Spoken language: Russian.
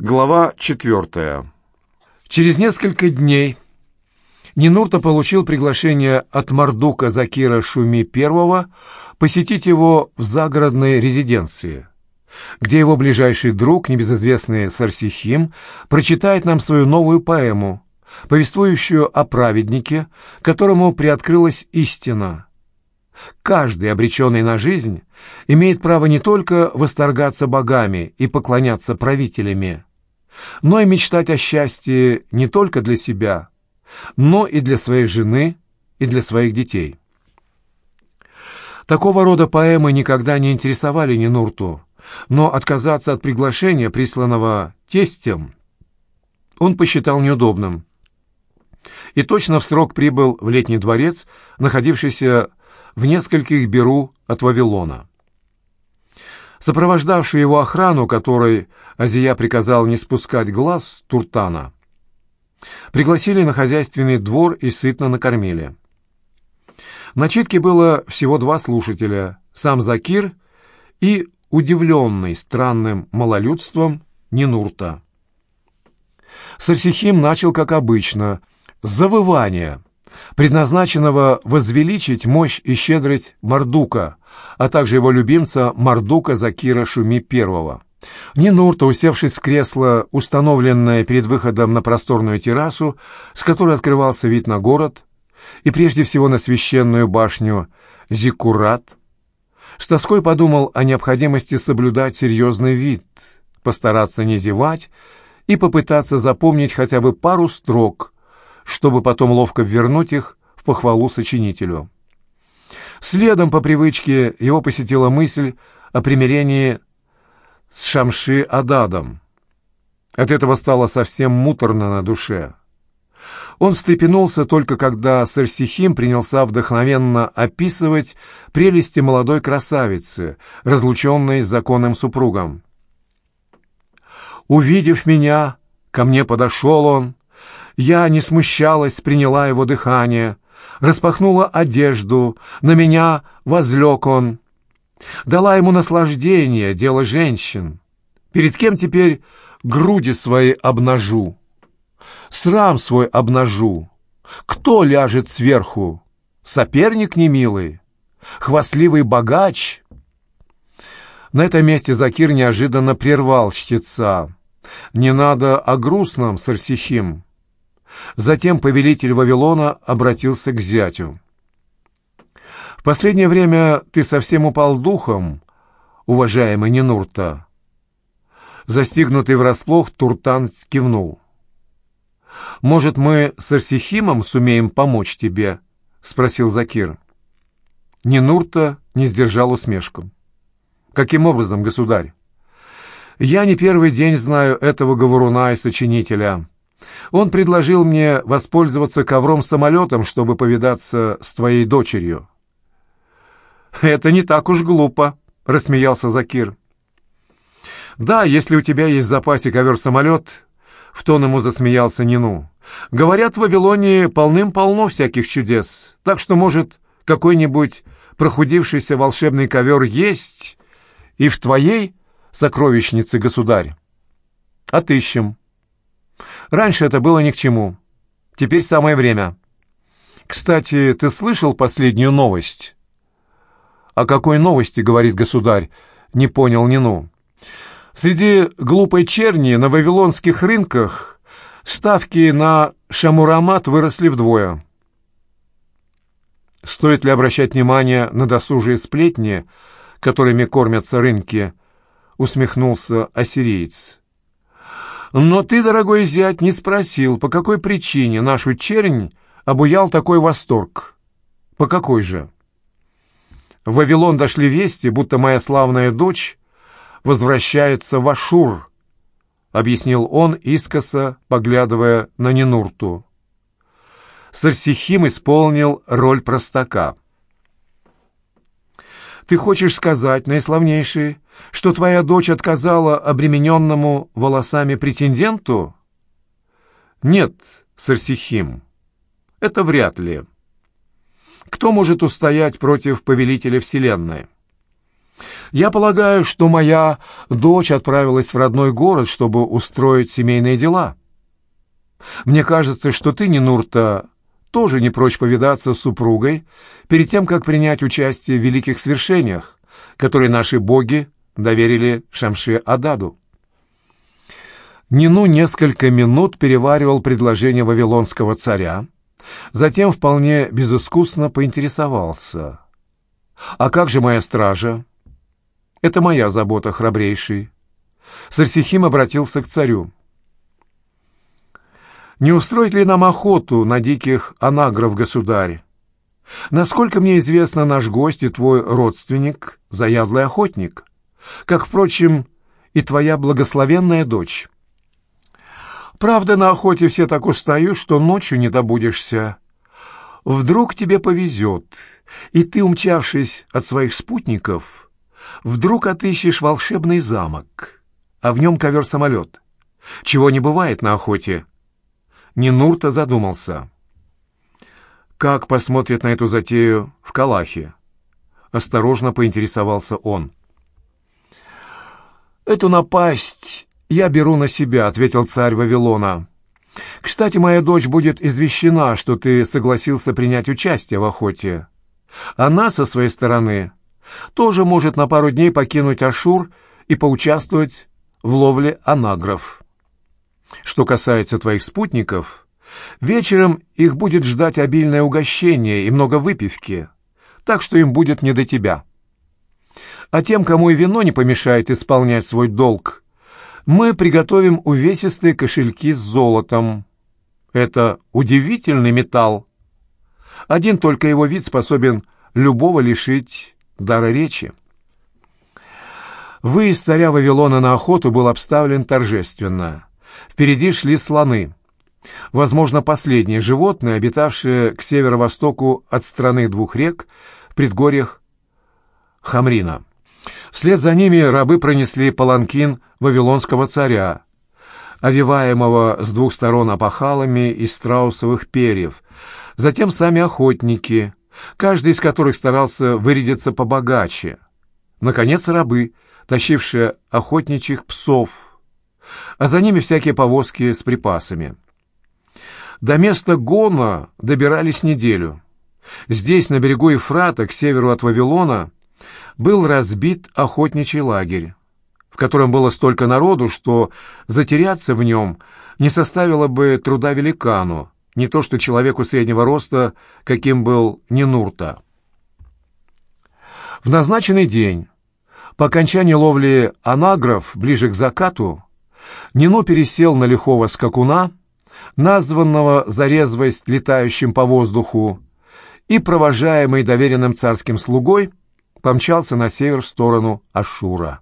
Глава четвертая. Через несколько дней Нинурта получил приглашение от Мардука Закира Шуми I посетить его в загородной резиденции, где его ближайший друг, небезызвестный Сарсихим, прочитает нам свою новую поэму, повествующую о праведнике, которому приоткрылась истина. Каждый, обреченный на жизнь, имеет право не только восторгаться богами и поклоняться правителями, но и мечтать о счастье не только для себя, но и для своей жены и для своих детей. Такого рода поэмы никогда не интересовали Нинурту, но отказаться от приглашения, присланного тестем, он посчитал неудобным. И точно в срок прибыл в летний дворец, находившийся в нескольких беру от Вавилона. Сопровождавшую его охрану, которой Азия приказал не спускать глаз Туртана, пригласили на хозяйственный двор и сытно накормили. На читке было всего два слушателя — сам Закир и удивленный странным малолюдством Нинурта. Сарсихим начал, как обычно, с завывания, предназначенного возвеличить мощь и щедрость Мардука, а также его любимца Мардука Закира Шуми I. Нинурта, усевшись в кресло, установленное перед выходом на просторную террасу, с которой открывался вид на город, и прежде всего на священную башню Зиккурат, с тоской подумал о необходимости соблюдать серьезный вид, постараться не зевать и попытаться запомнить хотя бы пару строк, чтобы потом ловко вернуть их в похвалу сочинителю. Следом по привычке его посетила мысль о примирении с Шамши Ададом. От этого стало совсем муторно на душе. Он встрепенулся только когда Сарсихим принялся вдохновенно описывать прелести молодой красавицы, разлученной с законным супругом. Увидев меня, ко мне подошел он. Я не смущалась, приняла его дыхание, распахнула одежду, на меня возлег он. Дала ему наслаждение, дело женщин. Перед кем теперь груди свои обнажу? Срам свой обнажу. Кто ляжет сверху? Соперник немилый? Хвастливый богач? На этом месте Закир неожиданно прервал чтеца. «Не надо о грустном, Сарсихим». Затем повелитель Вавилона обратился к зятю. «В последнее время ты совсем упал духом, уважаемый Нинурта». Застигнутый врасплох, Туртан кивнул. «Может, мы с Арсихимом сумеем помочь тебе?» — спросил Закир. Нинурта не сдержал усмешку. «Каким образом, государь?» «Я не первый день знаю этого говоруна и сочинителя. Он предложил мне воспользоваться ковром-самолетом, чтобы повидаться с твоей дочерью». «Это не так уж глупо», — рассмеялся Закир. «Да, если у тебя есть в запасе ковер-самолет», — в тон ему засмеялся Нину. «Говорят, в Вавилоне полным-полно всяких чудес, так что, может, какой-нибудь прохудившийся волшебный ковер есть и в твоей сокровищнице, государь. Отыщем». Раньше это было ни к чему. Теперь самое время. Кстати, ты слышал последнюю новость? О какой новости, говорит государь, не понял Нину. Среди глупой черни на вавилонских рынках ставки на шамурамат выросли вдвое. Стоит ли обращать внимание на досужие сплетни, которыми кормятся рынки, усмехнулся ассириец. Но ты, дорогой зять, не спросил, по какой причине нашу чернь обуял такой восторг. По какой же? В Вавилон дошли вести, будто моя славная дочь возвращается в Ашур, объяснил он, искоса поглядывая на Нинурту. Сарсихим исполнил роль простака. «Ты хочешь сказать, наиславнейший, что твоя дочь отказала обремененному волосами претенденту? Нет, Сарсихим, это вряд ли. Кто может устоять против повелителя Вселенной? Я полагаю, что моя дочь отправилась в родной город, чтобы устроить семейные дела. Мне кажется, что ты, Нинурта, тоже не прочь повидаться с супругой перед тем, как принять участие в великих свершениях, которые наши боги доверили Шамши Ададу. Нину несколько минут переваривал предложение вавилонского царя, затем вполне безыскусно поинтересовался. «А как же моя стража?» «Это моя забота, храбрейший». Сарсихим обратился к царю. «Не устроить ли нам охоту на диких анагров, государь? Насколько мне известно, наш гость и твой родственник — заядлый охотник, как, впрочем, и твоя благословенная дочь». Правда, на охоте все так устают, что ночью не добудешься. Вдруг тебе повезет, и ты, умчавшись от своих спутников, вдруг отыщешь волшебный замок, а в нем ковер-самолет. Чего не бывает на охоте. Нинурта задумался. Как посмотрит на эту затею в Калахе? Осторожно поинтересовался он. Эту напасть «Я беру на себя», — ответил царь Вавилона. «Кстати, моя дочь будет извещена, что ты согласился принять участие в охоте. Она, со своей стороны, тоже может на пару дней покинуть Ашур и поучаствовать в ловле анагров. Что касается твоих спутников, вечером их будет ждать обильное угощение и много выпивки, так что им будет не до тебя. А тем, кому и вино не помешает исполнять свой долг, мы приготовим увесистые кошельки с золотом. Это удивительный металл. Один только его вид способен любого лишить дара речи. Выезд царя Вавилона на охоту был обставлен торжественно. Впереди шли слоны. Возможно, последние животные, обитавшие к северо-востоку от страны двух рек в предгорьях Хамрина. Вслед за ними рабы пронесли паланкин вавилонского царя, овиваемого с двух сторон опахалами из страусовых перьев, затем сами охотники, каждый из которых старался вырядиться побогаче, наконец рабы, тащившие охотничьих псов, а за ними всякие повозки с припасами. До места Гона добирались неделю. Здесь, на берегу Ефрата, к северу от Вавилона, был разбит охотничий лагерь, в котором было столько народу, что затеряться в нем не составило бы труда великану, не то что человеку среднего роста, каким был Нинурта. В назначенный день, по окончании ловли анагров ближе к закату, Нино пересел на лихого скакуна, названного за резвость летающим по воздуху, и, провожаемый доверенным царским слугой, помчался на север в сторону Ашура.